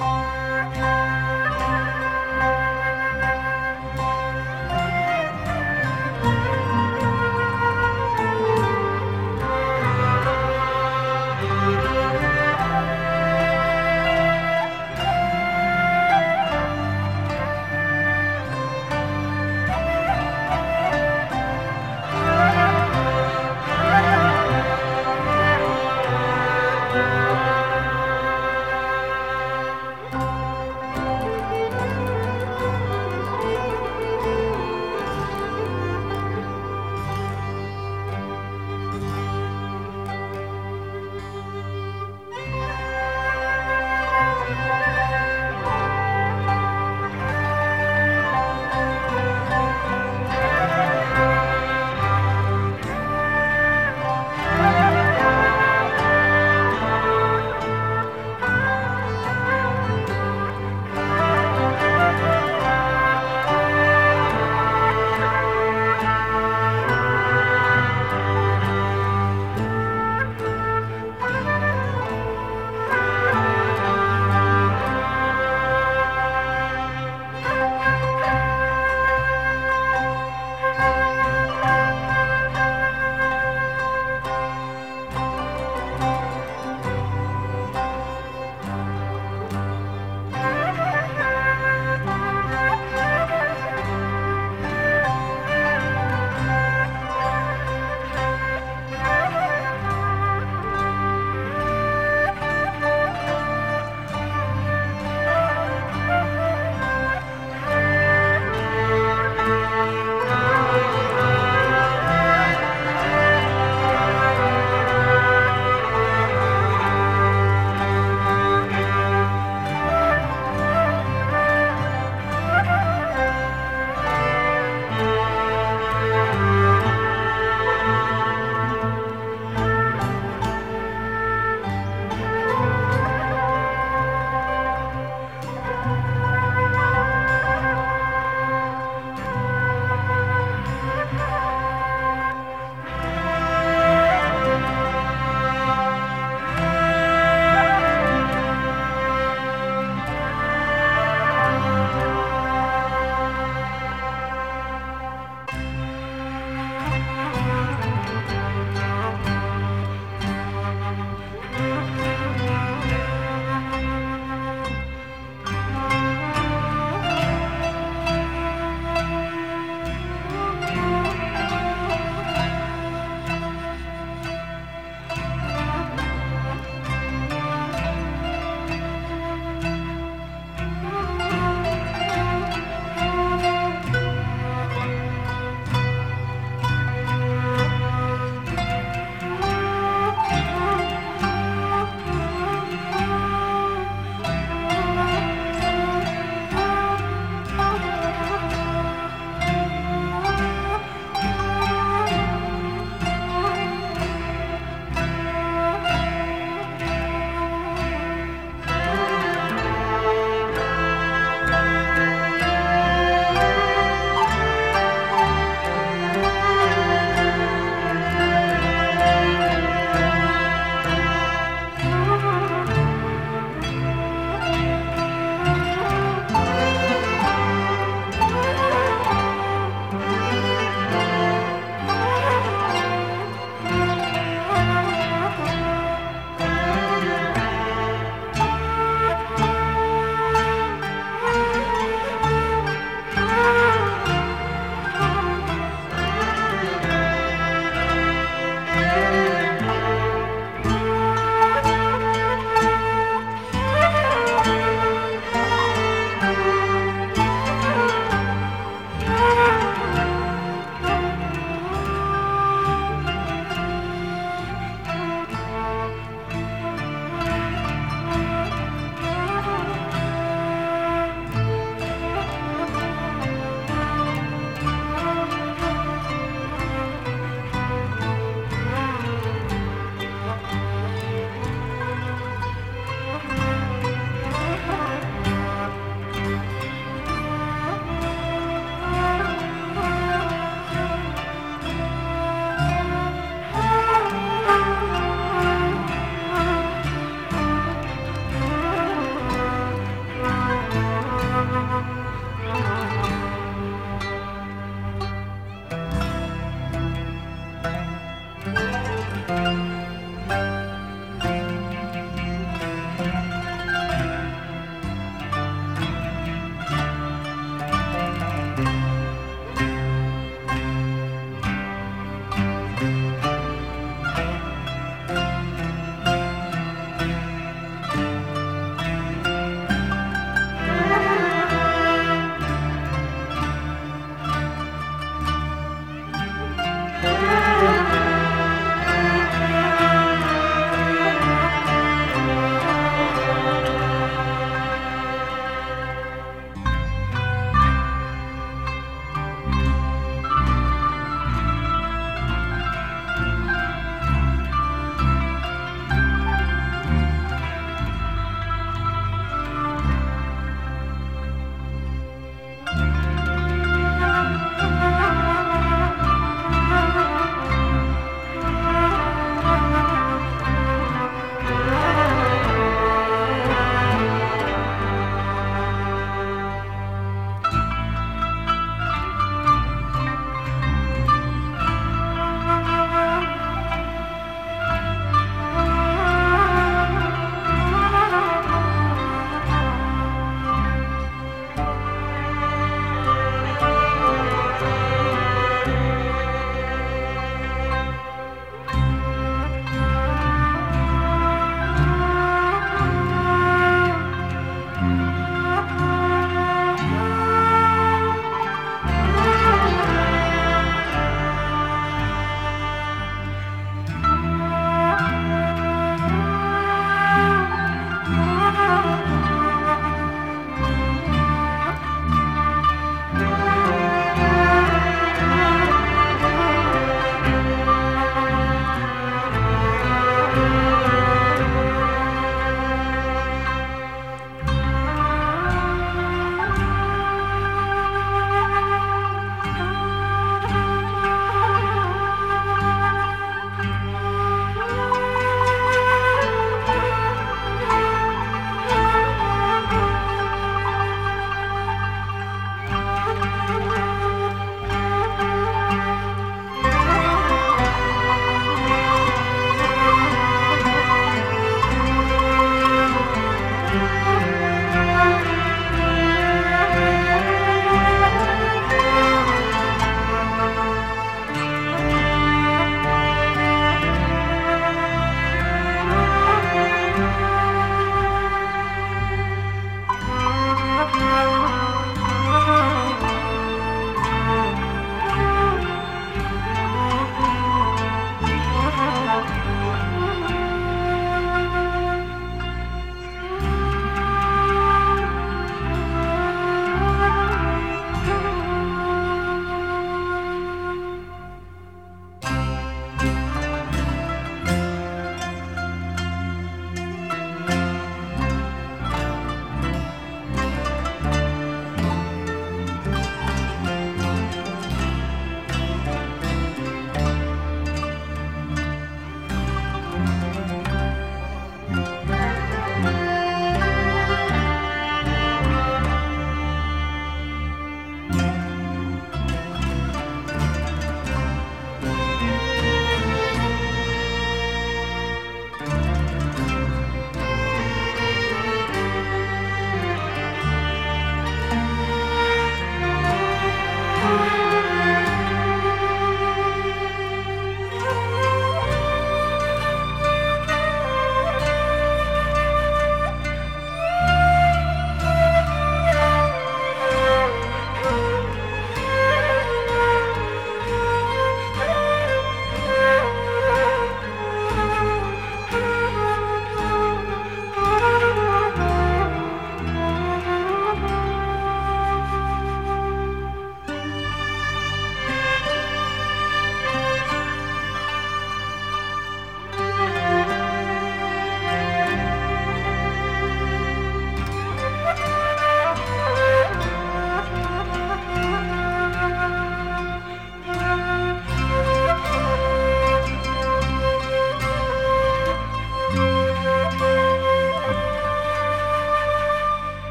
Bye.